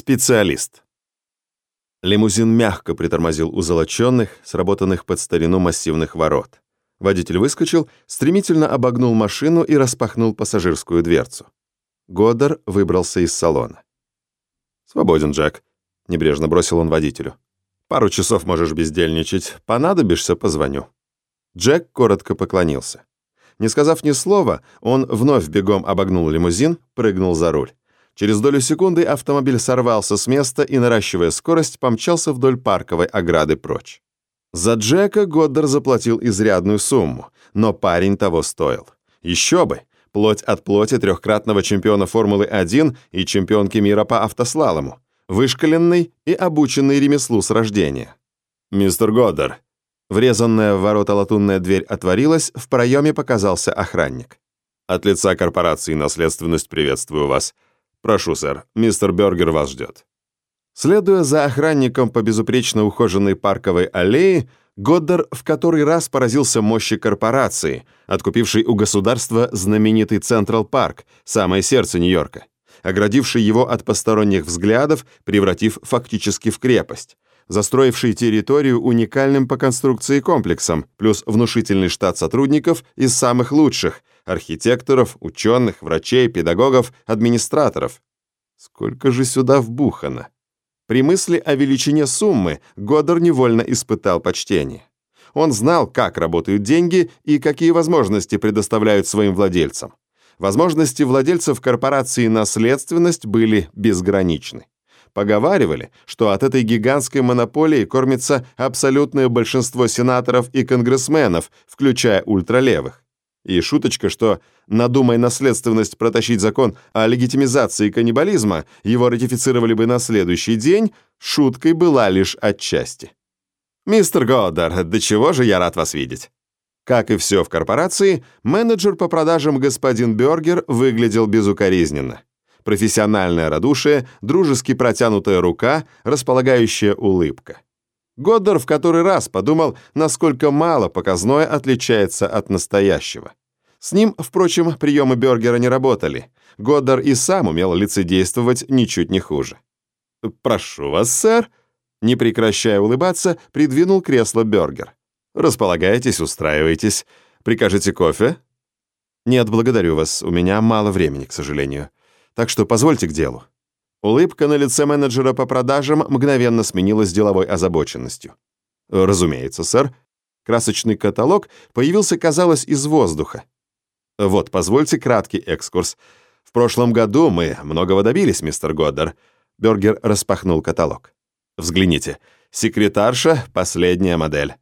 Специалист. Лимузин мягко притормозил у золоченных, сработанных под старину массивных ворот. Водитель выскочил, стремительно обогнул машину и распахнул пассажирскую дверцу. Годдар выбрался из салона. «Свободен, Джек», — небрежно бросил он водителю. «Пару часов можешь бездельничать. Понадобишься, позвоню». Джек коротко поклонился. Не сказав ни слова, он вновь бегом обогнул лимузин, прыгнул за руль. Через долю секунды автомобиль сорвался с места и, наращивая скорость, помчался вдоль парковой ограды прочь. За Джека Годдер заплатил изрядную сумму, но парень того стоил. Еще бы! Плоть от плоти трехкратного чемпиона Формулы-1 и чемпионки мира по автослалому. Вышкаленный и обученный ремеслу с рождения. «Мистер Годдер». Врезанная в ворота латунная дверь отворилась, в проеме показался охранник. «От лица корпорации «Наследственность» приветствую вас. «Прошу, сэр, мистер Бергер вас ждет». Следуя за охранником по безупречно ухоженной парковой аллее, Годдер в который раз поразился мощи корпорации, откупившей у государства знаменитый Централ Парк, самое сердце Нью-Йорка, оградивший его от посторонних взглядов, превратив фактически в крепость, застроивший территорию уникальным по конструкции комплексом, плюс внушительный штат сотрудников из самых лучших, архитекторов, ученых, врачей, педагогов, администраторов. Сколько же сюда вбухано? При мысли о величине суммы Годдер невольно испытал почтение. Он знал, как работают деньги и какие возможности предоставляют своим владельцам. Возможности владельцев корпорации «Наследственность» были безграничны. Поговаривали, что от этой гигантской монополии кормится абсолютное большинство сенаторов и конгрессменов, включая ультралевых. И шуточка, что надумай наследственность протащить закон о легитимизации каннибализма, его ратифицировали бы на следующий день, шуткой была лишь отчасти. «Мистер Годдар, до чего же я рад вас видеть!» Как и все в корпорации, менеджер по продажам господин Бергер выглядел безукоризненно. Профессиональное радушие, дружески протянутая рука, располагающая улыбка. Годдер в который раз подумал, насколько мало показное отличается от настоящего. С ним, впрочем, приемы Бергера не работали. Годдер и сам умел лицедействовать ничуть не хуже. «Прошу вас, сэр», не прекращая улыбаться, придвинул кресло Бергер. «Располагайтесь, устраивайтесь. Прикажете кофе?» «Нет, благодарю вас. У меня мало времени, к сожалению. Так что позвольте к делу». Улыбка на лице менеджера по продажам мгновенно сменилась деловой озабоченностью. «Разумеется, сэр. Красочный каталог появился, казалось, из воздуха. Вот, позвольте краткий экскурс. В прошлом году мы многого добились, мистер Годдер». Бергер распахнул каталог. «Взгляните. Секретарша — последняя модель.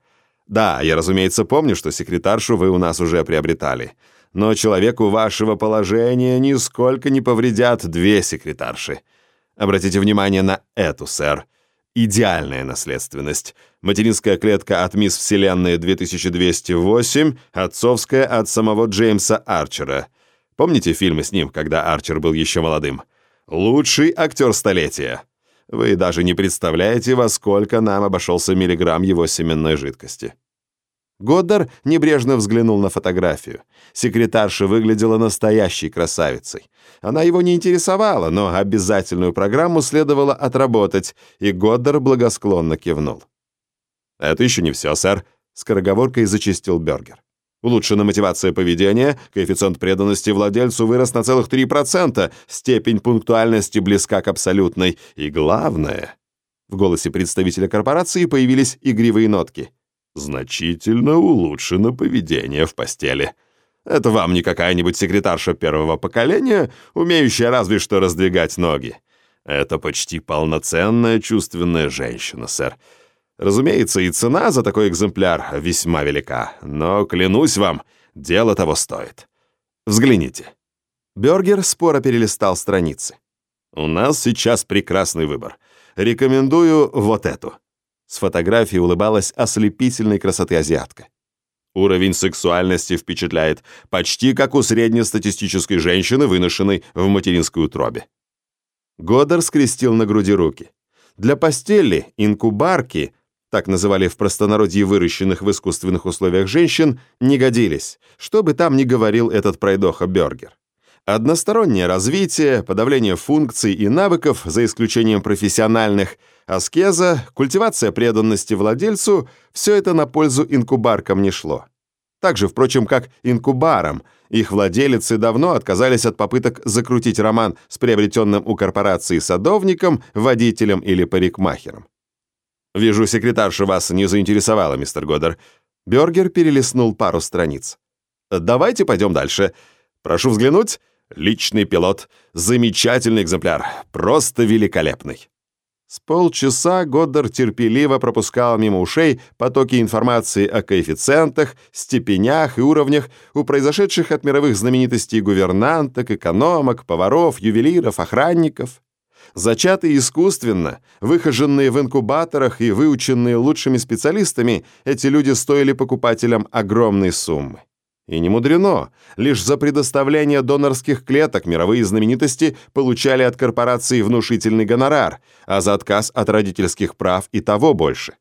Да, я, разумеется, помню, что секретаршу вы у нас уже приобретали. Но человеку вашего положения нисколько не повредят две секретарши. Обратите внимание на эту, сэр. Идеальная наследственность. Материнская клетка от Мисс Вселенной 2208, отцовская от самого Джеймса Арчера. Помните фильмы с ним, когда Арчер был еще молодым? Лучший актер столетия. Вы даже не представляете, во сколько нам обошелся миллиграмм его семенной жидкости. Годдар небрежно взглянул на фотографию. Секретарша выглядела настоящей красавицей. Она его не интересовала, но обязательную программу следовало отработать, и Годдар благосклонно кивнул. «Это еще не все, сэр», — скороговоркой зачистил Бергер. Улучшена мотивация поведения, коэффициент преданности владельцу вырос на целых 3%, степень пунктуальности близка к абсолютной. И главное... В голосе представителя корпорации появились игривые нотки — Значительно улучшено поведение в постели. Это вам не какая-нибудь секретарша первого поколения, умеющая разве что раздвигать ноги. Это почти полноценная чувственная женщина, сэр. Разумеется, и цена за такой экземпляр весьма велика, но, клянусь вам, дело того стоит. Взгляните. Бергер споро перелистал страницы. У нас сейчас прекрасный выбор. Рекомендую вот эту. С фотографии улыбалась ослепительной красоты азиатка. Уровень сексуальности впечатляет, почти как у среднестатистической женщины, выношенной в материнской утробе. Годдар скрестил на груди руки. Для постели инкубарки, так называли в простонародье выращенных в искусственных условиях женщин, не годились, что бы там ни говорил этот пройдоха Бергер. Одностороннее развитие, подавление функций и навыков, за исключением профессиональных, аскеза, культивация преданности владельцу – все это на пользу инкубаркам не шло. Так же, впрочем, как инкубарам. Их владелицы давно отказались от попыток закрутить роман с приобретенным у корпорации садовником, водителем или парикмахером. «Вижу, секретарша вас не заинтересовала, мистер Годдер». Бергер перелистнул пару страниц. «Давайте пойдем дальше. Прошу взглянуть. Личный пилот. Замечательный экземпляр. Просто великолепный». С полчаса Годдер терпеливо пропускал мимо ушей потоки информации о коэффициентах, степенях и уровнях у произошедших от мировых знаменитостей гувернанток, экономок, поваров, ювелиров, охранников. Зачатые искусственно, выхоженные в инкубаторах и выученные лучшими специалистами, эти люди стоили покупателям огромные суммы. И не мудрено. Лишь за предоставление донорских клеток мировые знаменитости получали от корпорации внушительный гонорар, а за отказ от родительских прав и того больше.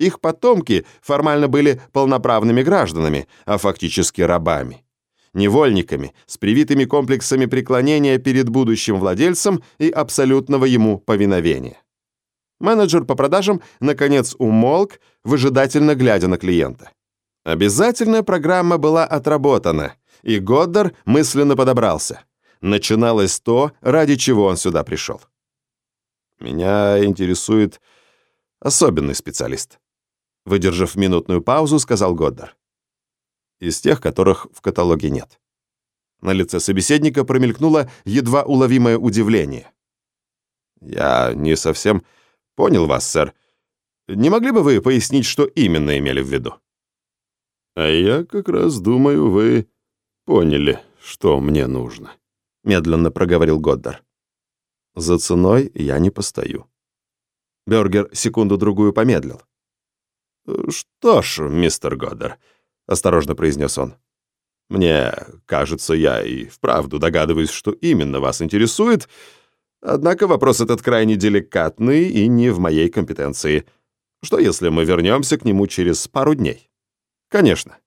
Их потомки формально были полноправными гражданами, а фактически рабами. Невольниками, с привитыми комплексами преклонения перед будущим владельцем и абсолютного ему повиновения. Менеджер по продажам, наконец, умолк, выжидательно глядя на клиента. Обязательная программа была отработана, и Годдар мысленно подобрался. Начиналось то, ради чего он сюда пришел. «Меня интересует особенный специалист», — выдержав минутную паузу, сказал Годдар. «Из тех, которых в каталоге нет». На лице собеседника промелькнуло едва уловимое удивление. «Я не совсем понял вас, сэр. Не могли бы вы пояснить, что именно имели в виду?» «А я как раз думаю, вы поняли, что мне нужно», — медленно проговорил Годдар. «За ценой я не постою». Бергер секунду-другую помедлил. «Что ж, мистер Годдар», — осторожно произнес он, — «мне кажется, я и вправду догадываюсь, что именно вас интересует, однако вопрос этот крайне деликатный и не в моей компетенции. Что если мы вернемся к нему через пару дней?» «Конечно».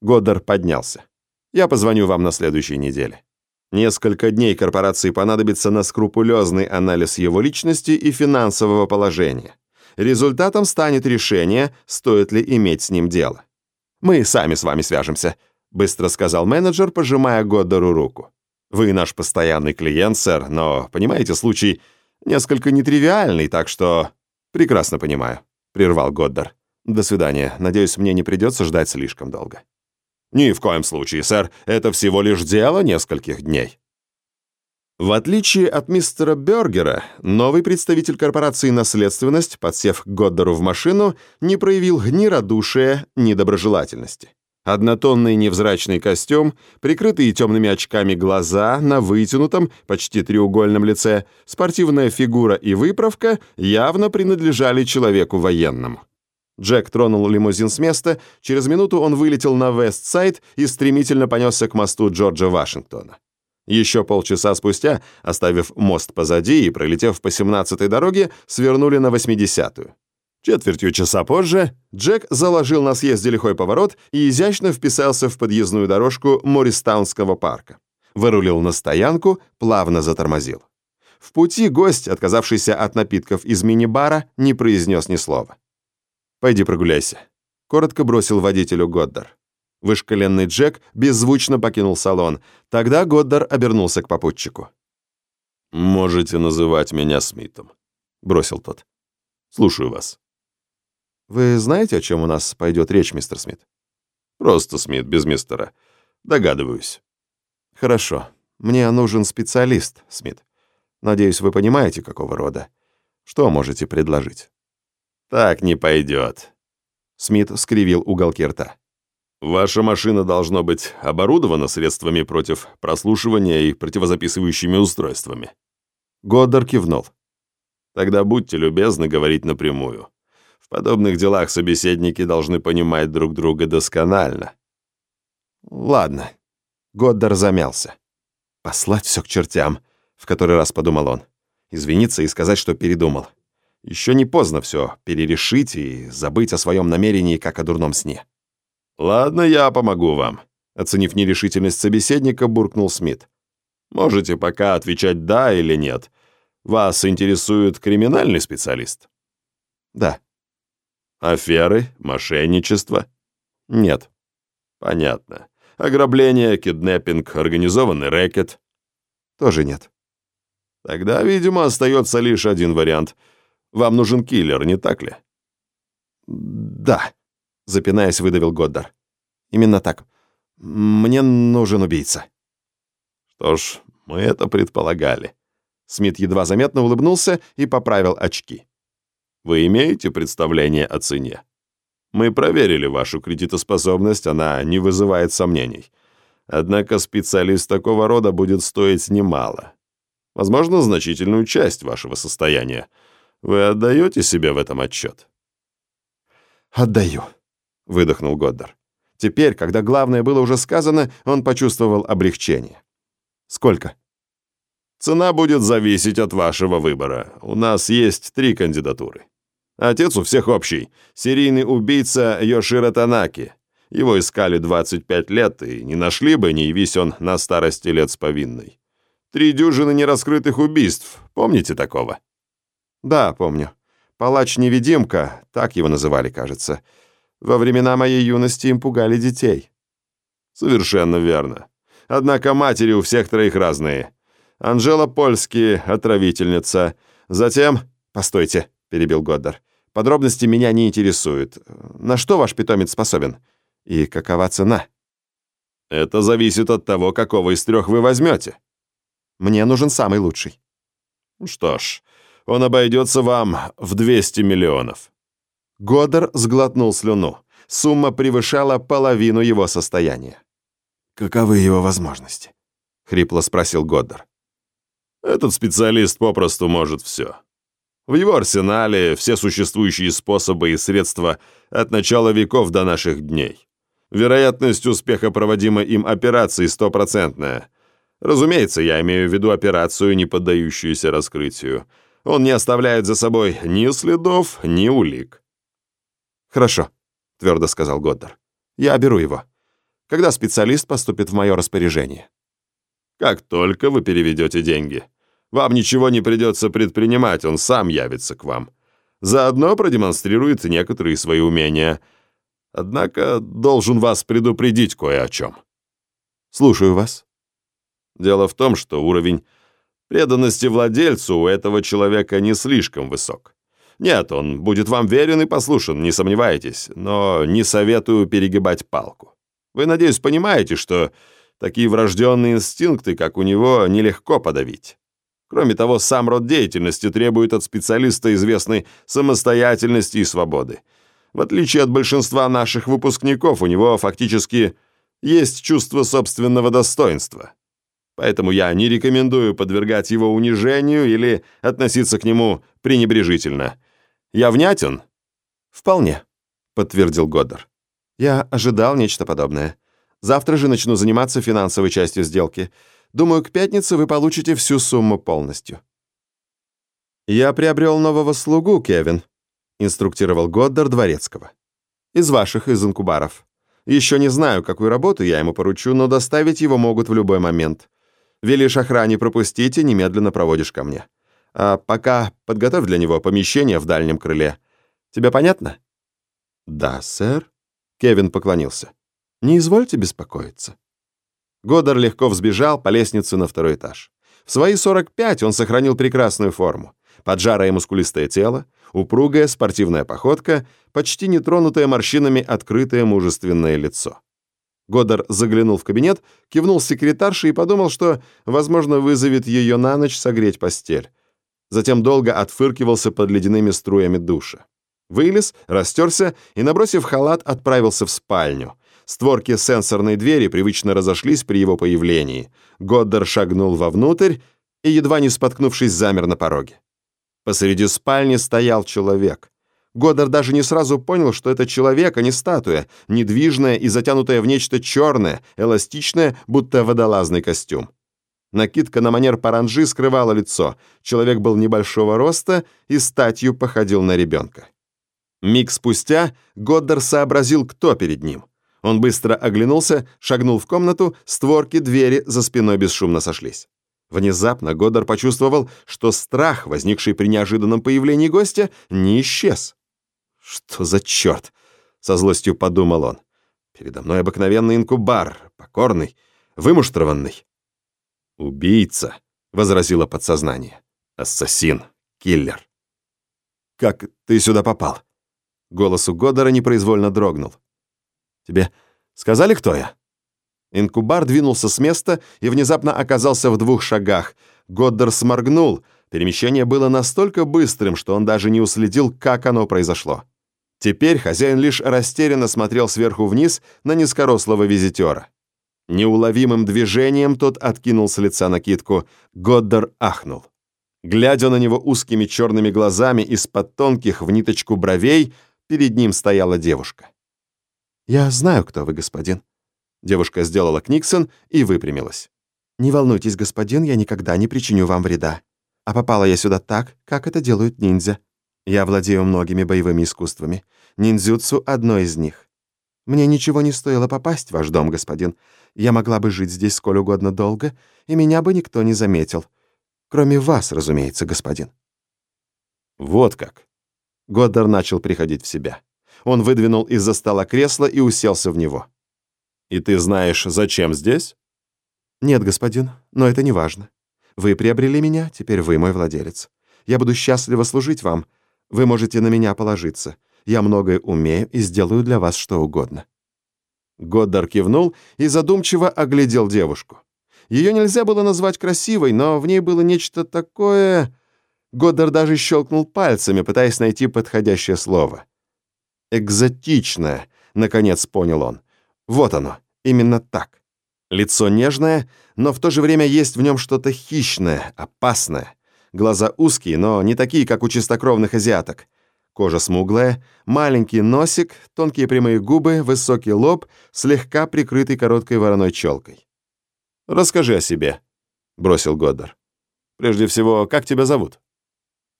Годдар поднялся. «Я позвоню вам на следующей неделе. Несколько дней корпорации понадобится на скрупулезный анализ его личности и финансового положения. Результатом станет решение, стоит ли иметь с ним дело. «Мы сами с вами свяжемся», — быстро сказал менеджер, пожимая Годдару руку. «Вы наш постоянный клиент, сэр, но, понимаете, случай несколько нетривиальный, так что...» «Прекрасно понимаю», — прервал Годдар. До свидания. Надеюсь, мне не придется ждать слишком долго. Ни в коем случае, сэр. Это всего лишь дело нескольких дней. В отличие от мистера Бергера, новый представитель корпорации «Наследственность», подсев к Годдеру в машину, не проявил ни радушия, ни доброжелательности. Однотонный невзрачный костюм, прикрытые темными очками глаза на вытянутом, почти треугольном лице, спортивная фигура и выправка явно принадлежали человеку военному. Джек тронул лимузин с места, через минуту он вылетел на Вест-Сайд и стремительно понесся к мосту Джорджа Вашингтона. Еще полчаса спустя, оставив мост позади и пролетев по 17-й дороге, свернули на 80-ю. Четвертью часа позже Джек заложил на съезде лихой поворот и изящно вписался в подъездную дорожку Мористаунского парка. Вырулил на стоянку, плавно затормозил. В пути гость, отказавшийся от напитков из мини-бара, не произнес ни слова. «Пойди прогуляйся», — коротко бросил водителю Годдар. Вышкаленный Джек беззвучно покинул салон. Тогда Годдар обернулся к попутчику. «Можете называть меня Смитом», — бросил тот. «Слушаю вас». «Вы знаете, о чем у нас пойдет речь, мистер Смит?» «Просто Смит, без мистера. Догадываюсь». «Хорошо. Мне нужен специалист, Смит. Надеюсь, вы понимаете, какого рода. Что можете предложить?» «Так не пойдет». Смит скривил уголки рта. «Ваша машина должно быть оборудована средствами против прослушивания и противозаписывающими устройствами». Годдар кивнул. «Тогда будьте любезны говорить напрямую. В подобных делах собеседники должны понимать друг друга досконально». «Ладно». Годдар замялся. «Послать все к чертям», — в который раз подумал он. Извиниться и сказать, что передумал. Еще не поздно все перерешить и забыть о своем намерении, как о дурном сне. «Ладно, я помогу вам», — оценив нерешительность собеседника, буркнул Смит. Можете пока отвечать «да» или «нет». Вас интересует криминальный специалист? Да. Аферы, мошенничество? Нет. Понятно. Ограбление, киднеппинг, организованный рэкет? Тоже нет. Тогда, видимо, остается лишь один вариант. Вам нужен киллер, не так ли? Да, запинаясь, выдавил Годдар. Именно так. Мне нужен убийца. Что ж, мы это предполагали. Смит едва заметно улыбнулся и поправил очки. Вы имеете представление о цене? Мы проверили вашу кредитоспособность, она не вызывает сомнений. Однако специалист такого рода будет стоить немало. Возможно, значительную часть вашего состояния. Вы отдаете себе в этом отчет? «Отдаю», — выдохнул Годдар. Теперь, когда главное было уже сказано, он почувствовал облегчение. «Сколько?» «Цена будет зависеть от вашего выбора. У нас есть три кандидатуры. Отец у всех общий. Серийный убийца Йоширо Танаки. Его искали 25 лет и не нашли бы, не явись он на старости лет с повинной. Три дюжины нераскрытых убийств. Помните такого? Да, помню. Палач-невидимка, так его называли, кажется. Во времена моей юности им пугали детей. Совершенно верно. Однако матери у всех троих разные. Анжела Польский, отравительница. Затем... Постойте, перебил Годдар. Подробности меня не интересуют. На что ваш питомец способен? И какова цена? Это зависит от того, какого из трех вы возьмете. Мне нужен самый лучший. Что ж, он обойдется вам в 200 миллионов. Годдар сглотнул слюну. Сумма превышала половину его состояния. «Каковы его возможности?» — хрипло спросил Годдар. «Этот специалист попросту может все. В его арсенале все существующие способы и средства от начала веков до наших дней. Вероятность успеха проводимой им операции стопроцентная. Разумеется, я имею в виду операцию, не поддающуюся раскрытию. Он не оставляет за собой ни следов, ни улик. «Хорошо», — твердо сказал Годдар. «Я беру его. Когда специалист поступит в мое распоряжение?» «Как только вы переведете деньги. Вам ничего не придется предпринимать, он сам явится к вам. Заодно продемонстрирует некоторые свои умения. Однако должен вас предупредить кое о чем». «Слушаю вас». Дело в том, что уровень преданности владельцу у этого человека не слишком высок. Нет, он будет вам верен и послушен, не сомневайтесь, но не советую перегибать палку. Вы, надеюсь, понимаете, что такие врожденные инстинкты, как у него, нелегко подавить. Кроме того, сам род деятельности требует от специалиста известной самостоятельности и свободы. В отличие от большинства наших выпускников, у него фактически есть чувство собственного достоинства. Поэтому я не рекомендую подвергать его унижению или относиться к нему пренебрежительно. Я внятен?» «Вполне», — подтвердил Годдар. «Я ожидал нечто подобное. Завтра же начну заниматься финансовой частью сделки. Думаю, к пятнице вы получите всю сумму полностью». «Я приобрел нового слугу, Кевин», — инструктировал Годдар Дворецкого. «Из ваших, из инкубаров. Еще не знаю, какую работу я ему поручу, но доставить его могут в любой момент. Велишь охране пропустить и немедленно проводишь ко мне. А пока подготовь для него помещение в дальнем крыле. Тебе понятно?» «Да, сэр», — Кевин поклонился. «Не извольте беспокоиться». Годар легко взбежал по лестнице на второй этаж. В свои 45 он сохранил прекрасную форму. Поджарое мускулистое тело, упругая спортивная походка, почти нетронутое морщинами открытое мужественное лицо. Годар заглянул в кабинет, кивнул секретарше и подумал, что, возможно, вызовет ее на ночь согреть постель затем долго отфыркивался под ледяными струями душа. Вылез, растерся и, набросив халат, отправился в спальню. Створки сенсорной двери привычно разошлись при его появлении. Годдер шагнул вовнутрь и, едва не споткнувшись, замер на пороге. Посреди спальни стоял человек. Годдер даже не сразу понял, что это человек, а не статуя, недвижная и затянутая в нечто черное, эластичное, будто водолазный костюм. Накидка на манер паранджи скрывала лицо. Человек был небольшого роста и статью походил на ребенка. Миг спустя Годдар сообразил, кто перед ним. Он быстро оглянулся, шагнул в комнату, створки двери за спиной бесшумно сошлись. Внезапно Годдар почувствовал, что страх, возникший при неожиданном появлении гостя, не исчез. «Что за черт?» — со злостью подумал он. «Передо мной обыкновенный инкубар, покорный, вымуштрованный». «Убийца», — возразило подсознание. «Ассасин, киллер». «Как ты сюда попал?» Голос у Годдара непроизвольно дрогнул. «Тебе сказали, кто я?» Инкубар двинулся с места и внезапно оказался в двух шагах. Годдар сморгнул. Перемещение было настолько быстрым, что он даже не уследил, как оно произошло. Теперь хозяин лишь растерянно смотрел сверху вниз на низкорослого визитера. Неуловимым движением тот откинул с лица накидку. Годдар ахнул. Глядя на него узкими черными глазами из-под тонких в ниточку бровей, перед ним стояла девушка. «Я знаю, кто вы, господин», Девушка сделала книксон и выпрямилась. «Не волнуйтесь, господин, я никогда не причиню вам вреда. А попала я сюда так, как это делают ниндзя. Я владею многими боевыми искусствами. Ниндзюцу — одно из них. Мне ничего не стоило попасть в ваш дом, господин. Я могла бы жить здесь сколь угодно долго, и меня бы никто не заметил. Кроме вас, разумеется, господин». «Вот как». Годдар начал приходить в себя. Он выдвинул из-за стола кресло и уселся в него. «И ты знаешь, зачем здесь?» «Нет, господин, но это не важно. Вы приобрели меня, теперь вы мой владелец. Я буду счастливо служить вам. Вы можете на меня положиться. Я многое умею и сделаю для вас что угодно». Годдар кивнул и задумчиво оглядел девушку. Ее нельзя было назвать красивой, но в ней было нечто такое... Годдар даже щелкнул пальцами, пытаясь найти подходящее слово. «Экзотичное», — наконец понял он. «Вот оно, Именно так. Лицо нежное, но в то же время есть в нем что-то хищное, опасное. Глаза узкие, но не такие, как у чистокровных азиаток. Кожа смуглая, маленький носик, тонкие прямые губы, высокий лоб, слегка прикрытый короткой вороной челкой. «Расскажи о себе», — бросил Годдар. «Прежде всего, как тебя зовут?»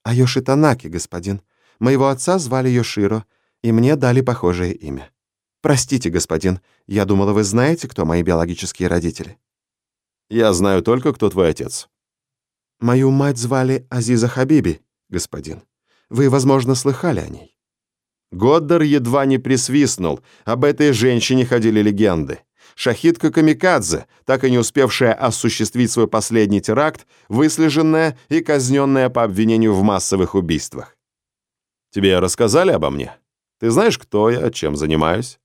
«Айоши Танаки, господин. Моего отца звали Йоширо, и мне дали похожее имя». «Простите, господин, я думала, вы знаете, кто мои биологические родители». «Я знаю только, кто твой отец». «Мою мать звали Азиза Хабиби, господин. Вы, возможно, слыхали о ней». Годдар едва не присвистнул. Об этой женщине ходили легенды. Шахидка Камикадзе, так и не успевшая осуществить свой последний теракт, выслеженная и казненная по обвинению в массовых убийствах. «Тебе рассказали обо мне? Ты знаешь, кто я, чем занимаюсь?»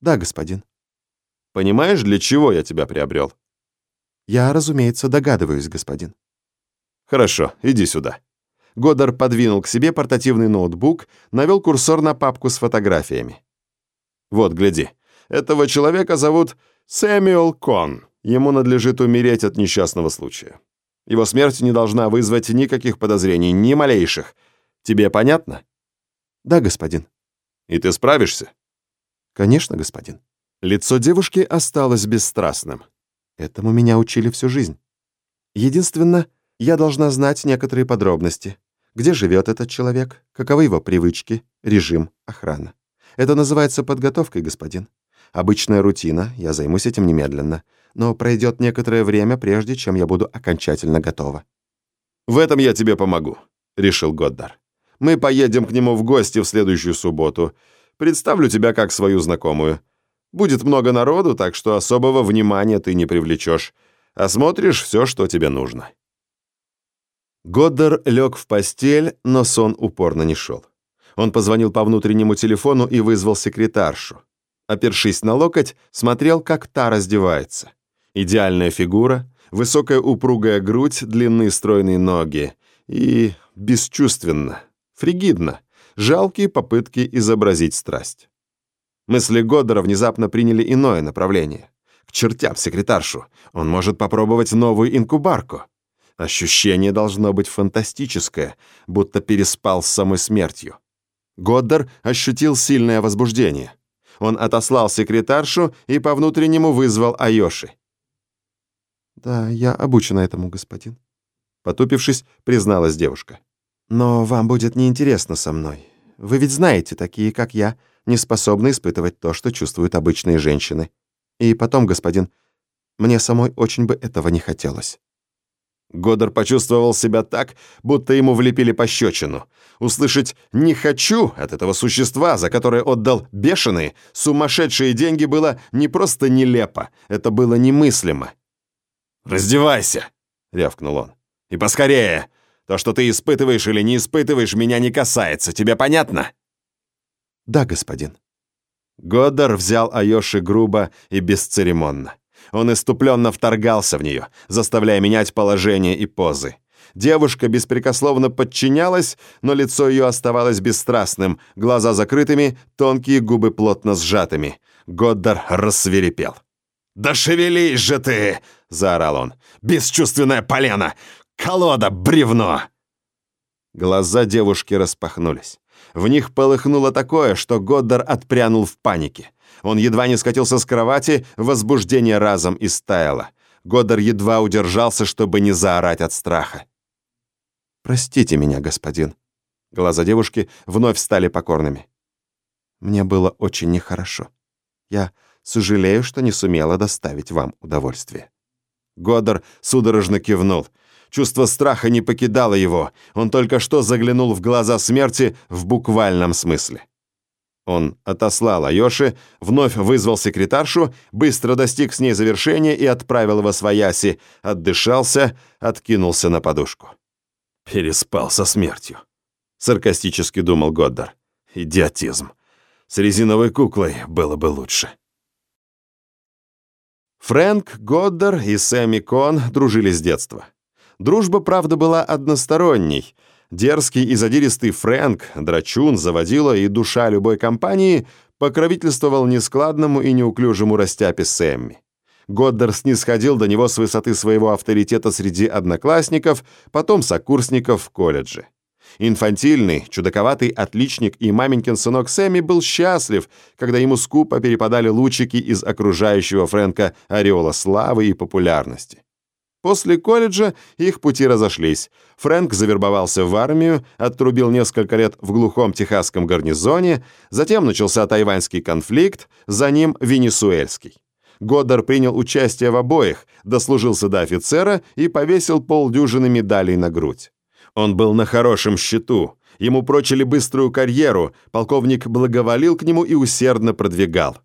«Да, господин». «Понимаешь, для чего я тебя приобрел?» «Я, разумеется, догадываюсь, господин». «Хорошо, иди сюда». Годдар подвинул к себе портативный ноутбук, навел курсор на папку с фотографиями. «Вот, гляди. Этого человека зовут Сэмюэл Кон. Ему надлежит умереть от несчастного случая. Его смерть не должна вызвать никаких подозрений, ни малейших. Тебе понятно?» «Да, господин». «И ты справишься?» «Конечно, господин». Лицо девушки осталось бесстрастным. Этому меня учили всю жизнь. Единственно, я должна знать некоторые подробности. Где живет этот человек, каковы его привычки, режим, охрана. Это называется подготовкой, господин. Обычная рутина, я займусь этим немедленно. Но пройдет некоторое время, прежде чем я буду окончательно готова. «В этом я тебе помогу», — решил Годдар. «Мы поедем к нему в гости в следующую субботу. Представлю тебя как свою знакомую. Будет много народу, так что особого внимания ты не привлечешь. Осмотришь все, что тебе нужно». Годдер лег в постель, но сон упорно не шел. Он позвонил по внутреннему телефону и вызвал секретаршу. Опершись на локоть, смотрел, как та раздевается. Идеальная фигура, высокая упругая грудь, длинные стройные ноги. И бесчувственно, фригидно жалкие попытки изобразить страсть. Мысли Годдера внезапно приняли иное направление. К чертям секретаршу, он может попробовать новую инкубарку. Ощущение должно быть фантастическое, будто переспал с самой смертью. Годдер ощутил сильное возбуждение. Он отослал секретаршу и по внутреннему вызвал Айоши. «Да, я обучена этому, господин», — потупившись, призналась девушка. Но вам будет неинтересно со мной. Вы ведь знаете, такие, как я, не способны испытывать то, что чувствуют обычные женщины. И потом, господин, мне самой очень бы этого не хотелось». Годдар почувствовал себя так, будто ему влепили пощечину. Услышать «не хочу» от этого существа, за которое отдал бешеные, сумасшедшие деньги, было не просто нелепо, это было немыслимо. «Раздевайся!» — рявкнул он. «И поскорее! То, что ты испытываешь или не испытываешь, меня не касается. Тебе понятно?» «Да, господин». Годдар взял Айоши грубо и бесцеремонно. Он иступленно вторгался в нее, заставляя менять положение и позы. Девушка беспрекословно подчинялась, но лицо ее оставалось бесстрастным, глаза закрытыми, тонкие губы плотно сжатыми. Годдар рассверепел. «Да шевелись же ты!» — заорал он. «Бесчувственная полена! Колода, бревно!» Глаза девушки распахнулись. В них полыхнуло такое, что Годдар отпрянул в панике. Он едва не скатился с кровати, возбуждение разом истаяло. Годдар едва удержался, чтобы не заорать от страха. «Простите меня, господин». Глаза девушки вновь стали покорными. «Мне было очень нехорошо. Я сожалею, что не сумела доставить вам удовольствие». Годдар судорожно кивнул. Чувство страха не покидало его. Он только что заглянул в глаза смерти в буквальном смысле. Он отослал Айоши, вновь вызвал секретаршу, быстро достиг с ней завершения и отправил во свояси, отдышался, откинулся на подушку. «Переспал со смертью», — саркастически думал Годдар. «Идиотизм. С резиновой куклой было бы лучше». Фрэнк Годдар и Сэмми Кон дружили с детства. Дружба, правда, была односторонней. Дерзкий и задиристый Фрэнк, драчун, заводила и душа любой компании, покровительствовал нескладному и неуклюжему растяпе Сэмми. Годдар снисходил до него с высоты своего авторитета среди одноклассников, потом сокурсников в колледже. Инфантильный, чудаковатый отличник и маменькин сынок Сэмми был счастлив, когда ему скупо перепадали лучики из окружающего Фрэнка ореола славы и популярности. После колледжа их пути разошлись. Фрэнк завербовался в армию, отрубил несколько лет в глухом техасском гарнизоне, затем начался тайваньский конфликт, за ним венесуэльский. Годдар принял участие в обоих, дослужился до офицера и повесил полдюжины медалей на грудь. Он был на хорошем счету. Ему прочили быструю карьеру, полковник благоволил к нему и усердно продвигал.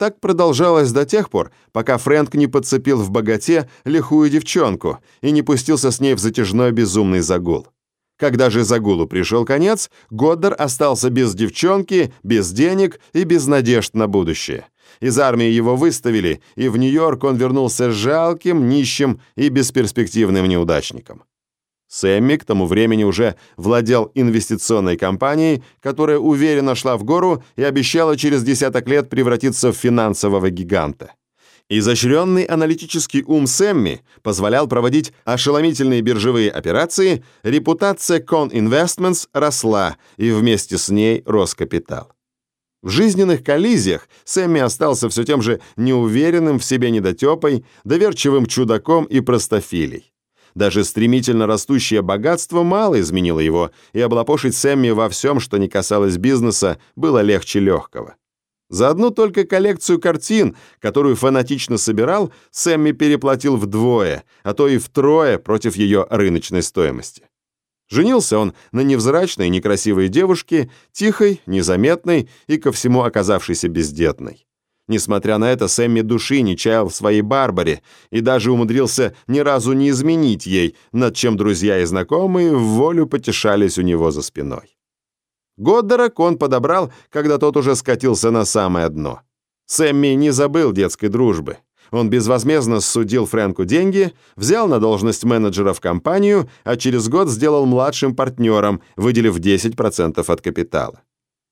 Так продолжалось до тех пор, пока Фрэнк не подцепил в богате лихую девчонку и не пустился с ней в затяжной безумный загул. Когда же загулу пришел конец, Годдар остался без девчонки, без денег и без надежд на будущее. Из армии его выставили, и в Нью-Йорк он вернулся жалким, нищим и бесперспективным неудачником. Сэмми к тому времени уже владел инвестиционной компанией, которая уверенно шла в гору и обещала через десяток лет превратиться в финансового гиганта. Изощренный аналитический ум Сэмми позволял проводить ошеломительные биржевые операции, репутация Con Investments росла, и вместе с ней рос капитал. В жизненных коллизиях Сэмми остался все тем же неуверенным в себе недотепой, доверчивым чудаком и простофилей. Даже стремительно растущее богатство мало изменило его, и облапошить Сэмми во всем, что не касалось бизнеса, было легче легкого. За одну только коллекцию картин, которую фанатично собирал, Сэмми переплатил вдвое, а то и втрое против ее рыночной стоимости. Женился он на невзрачной, некрасивой девушке, тихой, незаметной и ко всему оказавшейся бездетной. Несмотря на это, Сэмми души не чаял в своей Барбаре и даже умудрился ни разу не изменить ей, над чем друзья и знакомые в волю потешались у него за спиной. Годдера Кон подобрал, когда тот уже скатился на самое дно. Сэмми не забыл детской дружбы. Он безвозмездно судил Фрэнку деньги, взял на должность менеджера в компанию, а через год сделал младшим партнером, выделив 10% от капитала.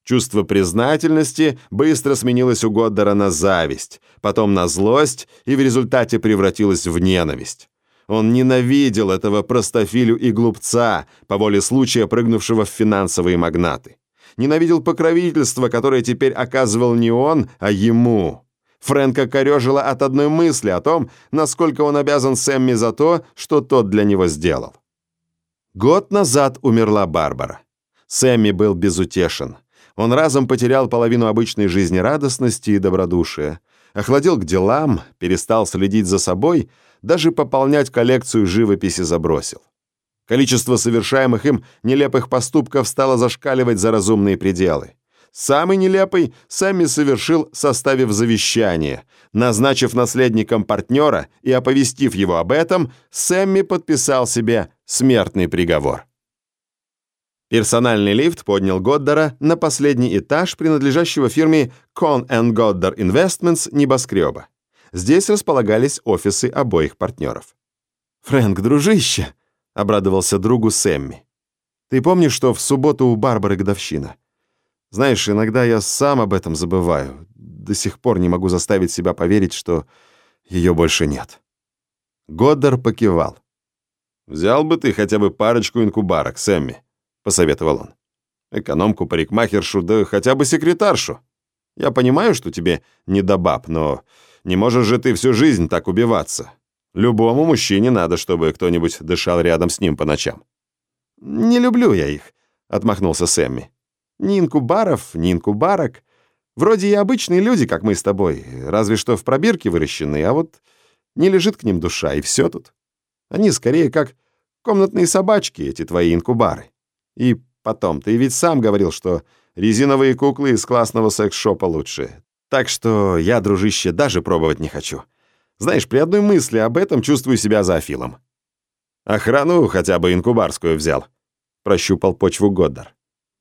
Чувство признательности быстро сменилось у Годдера на зависть, потом на злость и в результате превратилось в ненависть. Он ненавидел этого простофилю и глупца, по воле случая прыгнувшего в финансовые магнаты. Ненавидел покровительство, которое теперь оказывал не он, а ему. Фрэнка корежила от одной мысли о том, насколько он обязан Сэмми за то, что тот для него сделал. Год назад умерла Барбара. Сэмми был безутешен. Он разом потерял половину обычной жизнерадостности и добродушия. охладел к делам, перестал следить за собой, даже пополнять коллекцию живописи забросил. Количество совершаемых им нелепых поступков стало зашкаливать за разумные пределы. Самый нелепый Сэмми совершил, составив завещание. Назначив наследником партнера и оповестив его об этом, Сэмми подписал себе смертный приговор. Персональный лифт поднял Годдара на последний этаж принадлежащего фирме Con Godder Investments небоскреба. Здесь располагались офисы обоих партнеров. «Фрэнк, дружище!» — обрадовался другу Сэмми. «Ты помнишь, что в субботу у Барбары годовщина? Знаешь, иногда я сам об этом забываю. До сих пор не могу заставить себя поверить, что ее больше нет». Годдар покивал. «Взял бы ты хотя бы парочку инкубарок, Сэмми», — посоветовал он. «Экономку, парикмахершу, да хотя бы секретаршу. Я понимаю, что тебе не до баб, но не можешь же ты всю жизнь так убиваться. Любому мужчине надо, чтобы кто-нибудь дышал рядом с ним по ночам». «Не люблю я их», — отмахнулся Сэмми. «Ни инкубаров, ни инкубарок. Вроде и обычные люди, как мы с тобой, разве что в пробирке выращенные, а вот не лежит к ним душа, и все тут. Они скорее как комнатные собачки, эти твои инкубары. И потом, ты ведь сам говорил, что резиновые куклы из классного секс-шопа лучше. Так что я, дружище, даже пробовать не хочу. Знаешь, при одной мысли об этом чувствую себя зоофилом. Охрану хотя бы инкубарскую взял. Прощупал почву Годдар.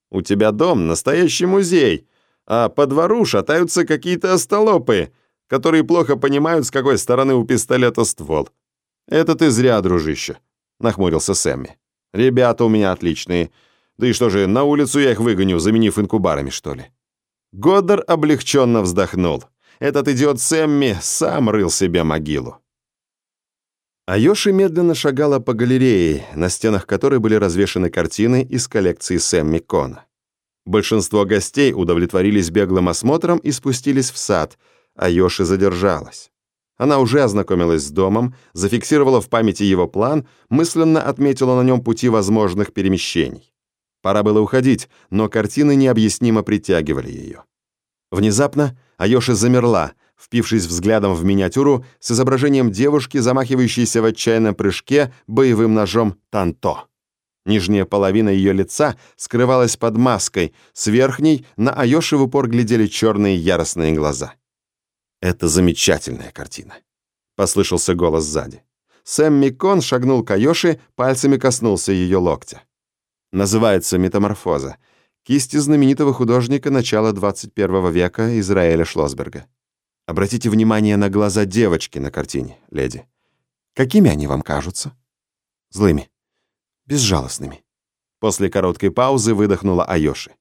У тебя дом — настоящий музей, а по двору шатаются какие-то остолопы, которые плохо понимают, с какой стороны у пистолета ствол. Это ты зря, дружище, нахмурился Сэмми. Ребята у меня отличные. Да и что же, на улицу я их выгоню, заменив инкубарами, что ли? Годдар облегченно вздохнул. Этот идиот Сэмми сам рыл себе могилу. Айоши медленно шагала по галерее, на стенах которой были развешаны картины из коллекции Сэмми Кона. Большинство гостей удовлетворились беглым осмотром и спустились в сад, а Йоши задержалась. Она уже ознакомилась с домом, зафиксировала в памяти его план, мысленно отметила на нем пути возможных перемещений. Пора было уходить, но картины необъяснимо притягивали ее. Внезапно Айоши замерла, впившись взглядом в миниатюру с изображением девушки, замахивающейся в отчаянном прыжке боевым ножом «Танто». Нижняя половина ее лица скрывалась под маской, с верхней на Айоши в упор глядели черные яростные глаза. «Это замечательная картина», — послышался голос сзади. Сэм Микон шагнул к Айоши, пальцами коснулся ее локтя. Называется «Метаморфоза». Кисти знаменитого художника начала 21 века Израиля Шлосберга. Обратите внимание на глаза девочки на картине, леди. Какими они вам кажутся? Злыми. Безжалостными. После короткой паузы выдохнула Айоши.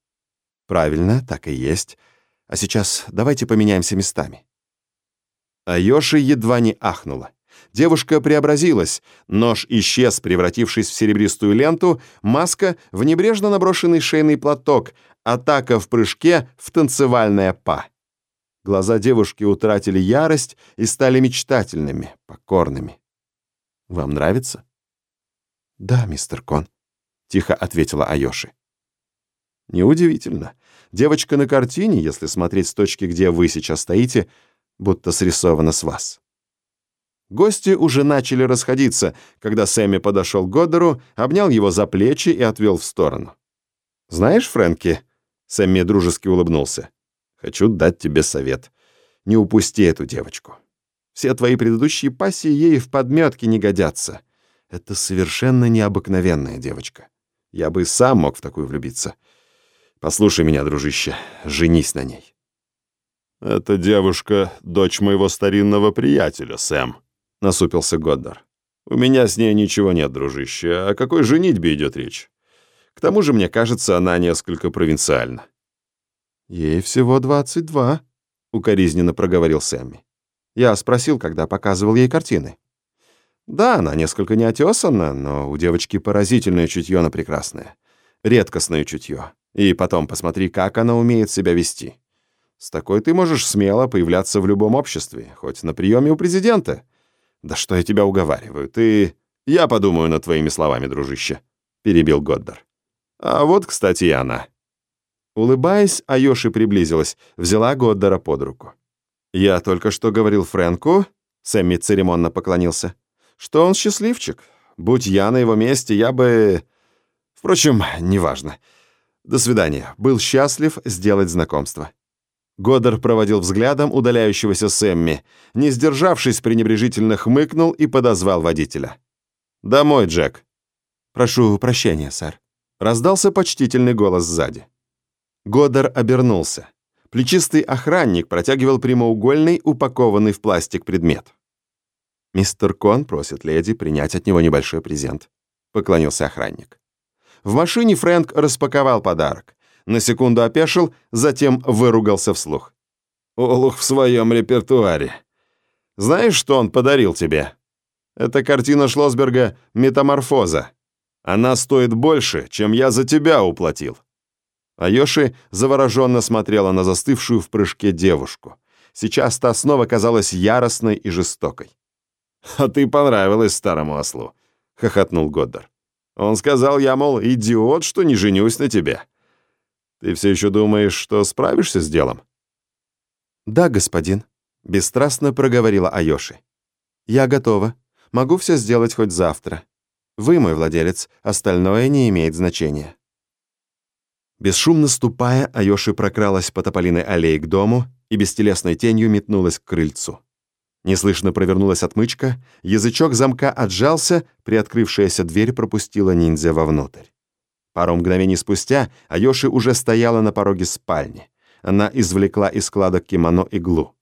Правильно, так и есть. А сейчас давайте поменяемся местами. Айоши едва не ахнула. Девушка преобразилась, нож исчез, превратившись в серебристую ленту, маска — в небрежно наброшенный шейный платок, атака в прыжке — в танцевальное па. Глаза девушки утратили ярость и стали мечтательными, покорными. «Вам нравится?» «Да, мистер Кон», — тихо ответила Айоши. «Неудивительно. Девочка на картине, если смотреть с точки, где вы сейчас стоите, будто срисована с вас». Гости уже начали расходиться, когда Сэмми подошел к Годдеру, обнял его за плечи и отвел в сторону. «Знаешь, Фрэнки...» — Сэмми дружески улыбнулся. «Хочу дать тебе совет. Не упусти эту девочку. Все твои предыдущие пассии ей в подметке не годятся. Это совершенно необыкновенная девочка. Я бы сам мог в такую влюбиться. Послушай меня, дружище, женись на ней». «Эта девушка — дочь моего старинного приятеля, Сэм», — насупился Годдар. «У меня с ней ничего нет, дружище. О какой женитьбе идет речь? К тому же, мне кажется, она несколько провинциальна». «Ей всего двадцать два», — укоризненно проговорил Сэмми. Я спросил, когда показывал ей картины. Да, она несколько неотесана, но у девочки поразительное чутье на прекрасное. Редкостное чутье. И потом посмотри, как она умеет себя вести. С такой ты можешь смело появляться в любом обществе, хоть на приеме у президента. «Да что я тебя уговариваю? Ты...» «Я подумаю над твоими словами, дружище», — перебил Годдар. «А вот, кстати, и она». Улыбаясь, Айоши приблизилась, взяла Годдара под руку. «Я только что говорил Фрэнку», — Сэмми церемонно поклонился, «что он счастливчик. Будь я на его месте, я бы... Впрочем, неважно. До свидания. Был счастлив сделать знакомство». Годдар проводил взглядом удаляющегося Сэмми, не сдержавшись, пренебрежительно хмыкнул и подозвал водителя. «Домой, Джек». «Прошу прощения, сэр», — раздался почтительный голос сзади. Годдар обернулся. Плечистый охранник протягивал прямоугольный, упакованный в пластик предмет. «Мистер Кон просит леди принять от него небольшой презент», — поклонился охранник. В машине Фрэнк распаковал подарок. На секунду опешил, затем выругался вслух. «Олух в своем репертуаре. Знаешь, что он подарил тебе? Это картина Шлосберга «Метаморфоза». Она стоит больше, чем я за тебя уплатил». А Йоши завороженно смотрела на застывшую в прыжке девушку. Сейчас та снова казалась яростной и жестокой. «А ты понравилась старому ослу», — хохотнул Годдар. «Он сказал, я, мол, идиот, что не женюсь на тебе. Ты все еще думаешь, что справишься с делом?» «Да, господин», — бесстрастно проговорила Айоши. «Я готова. Могу все сделать хоть завтра. Вы мой владелец, остальное не имеет значения». Бесшумно ступая, Айоши прокралась по тополиной аллее к дому и бестелесной тенью метнулась к крыльцу. Неслышно провернулась отмычка, язычок замка отжался, приоткрывшаяся дверь пропустила ниндзя вовнутрь. Пару мгновений спустя Айоши уже стояла на пороге спальни. Она извлекла из складок кимоно иглу.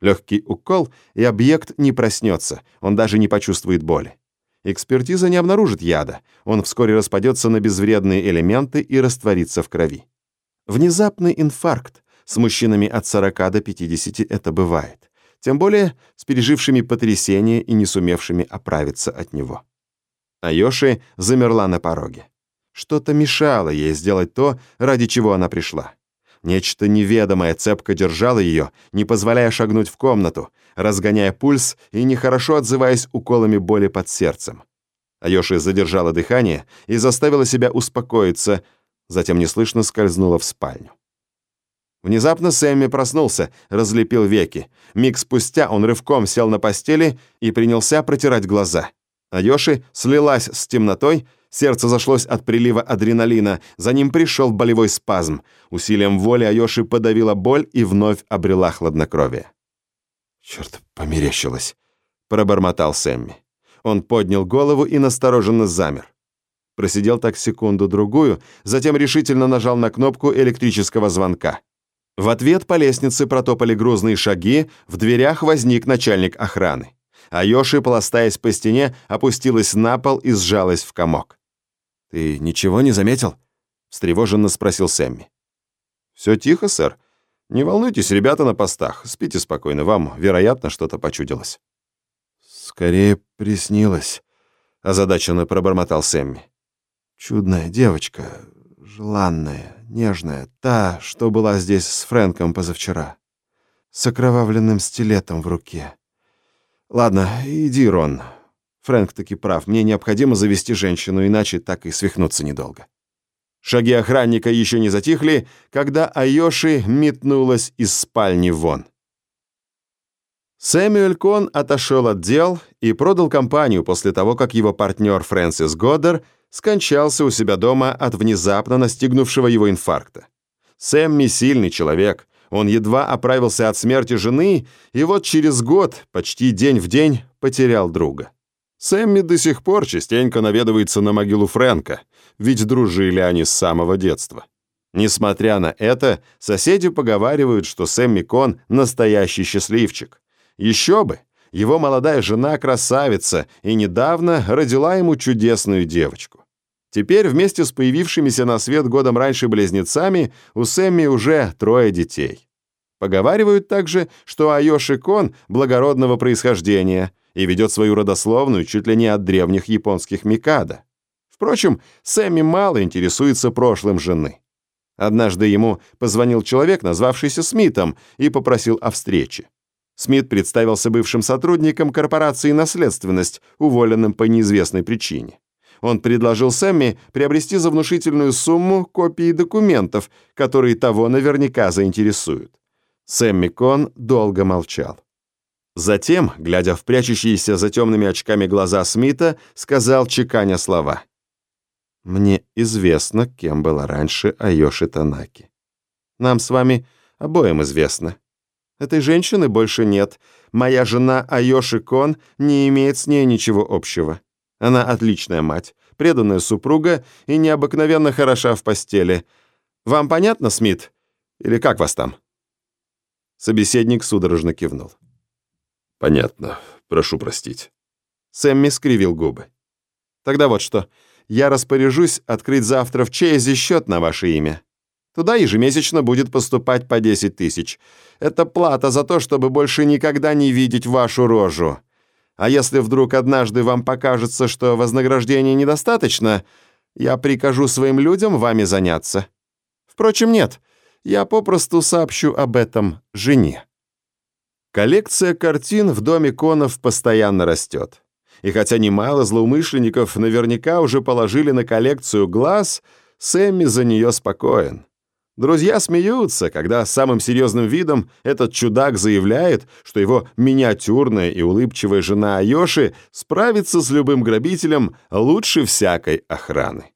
Легкий укол, и объект не проснется, он даже не почувствует боли. Экспертиза не обнаружит яда, он вскоре распадется на безвредные элементы и растворится в крови. Внезапный инфаркт. С мужчинами от 40 до 50 это бывает. Тем более с пережившими потрясение и не сумевшими оправиться от него. Айоши замерла на пороге. Что-то мешало ей сделать то, ради чего она пришла. Нечто неведомое цепко держало ее, не позволяя шагнуть в комнату, разгоняя пульс и нехорошо отзываясь уколами боли под сердцем. Айоши задержала дыхание и заставила себя успокоиться, затем неслышно скользнула в спальню. Внезапно Сэмми проснулся, разлепил веки. Миг спустя он рывком сел на постели и принялся протирать глаза. Айоши слилась с темнотой, Сердце зашлось от прилива адреналина, за ним пришел болевой спазм. Усилием воли Айоши подавила боль и вновь обрела хладнокровие. «Черт, померещилось», — пробормотал Сэмми. Он поднял голову и настороженно замер. Просидел так секунду-другую, затем решительно нажал на кнопку электрического звонка. В ответ по лестнице протопали грузные шаги, в дверях возник начальник охраны. Айоши, пластаясь по стене, опустилась на пол и сжалась в комок. «Ты ничего не заметил?» — встревоженно спросил Сэмми. «Все тихо, сэр. Не волнуйтесь, ребята на постах. Спите спокойно, вам, вероятно, что-то почудилось». «Скорее приснилось», — озадаченно пробормотал Сэмми. «Чудная девочка, желанная, нежная, та, что была здесь с Фрэнком позавчера, с окровавленным стилетом в руке. Ладно, иди, Рон, Фрэнк таки прав, мне необходимо завести женщину, иначе так и свихнуться недолго. Шаги охранника еще не затихли, когда Айоши метнулась из спальни вон. Сэмюэль Кон отошел от дел и продал компанию после того, как его партнер Фрэнсис Годдер скончался у себя дома от внезапно настигнувшего его инфаркта. Сэмми сильный человек, он едва оправился от смерти жены, и вот через год, почти день в день, потерял друга. Сэмми до сих пор частенько наведывается на могилу Фрэнка, ведь дружили они с самого детства. Несмотря на это, соседи поговаривают, что Сэмми Кон – настоящий счастливчик. Еще бы, его молодая жена – красавица и недавно родила ему чудесную девочку. Теперь вместе с появившимися на свет годом раньше близнецами у Сэмми уже трое детей. Поговаривают также, что Айоши Кон благородного происхождения и ведет свою родословную чуть ли не от древних японских Микадо. Впрочем, Сэмми мало интересуется прошлым жены. Однажды ему позвонил человек, назвавшийся Смитом, и попросил о встрече. Смит представился бывшим сотрудником корпорации «Наследственность», уволенным по неизвестной причине. Он предложил Сэмми приобрести за внушительную сумму копии документов, которые того наверняка заинтересуют. Сэмми Кон долго молчал. Затем, глядя в прячущиеся за темными очками глаза Смита, сказал, чеканя слова. «Мне известно, кем была раньше Айоши Танаки. Нам с вами обоим известно. Этой женщины больше нет. Моя жена Айоши Кон не имеет с ней ничего общего. Она отличная мать, преданная супруга и необыкновенно хороша в постели. Вам понятно, Смит? Или как вас там?» Собеседник судорожно кивнул. «Понятно. Прошу простить». Сэмми скривил губы. «Тогда вот что. Я распоряжусь открыть завтра в Чейзе счет на ваше имя. Туда ежемесячно будет поступать по 10 тысяч. Это плата за то, чтобы больше никогда не видеть вашу рожу. А если вдруг однажды вам покажется, что вознаграждения недостаточно, я прикажу своим людям вами заняться. Впрочем, нет, я попросту сообщу об этом жене». Коллекция картин в доме Конов постоянно растет. И хотя немало злоумышленников наверняка уже положили на коллекцию глаз, Сэмми за нее спокоен. Друзья смеются, когда самым серьезным видом этот чудак заявляет, что его миниатюрная и улыбчивая жена Айоши справится с любым грабителем лучше всякой охраны.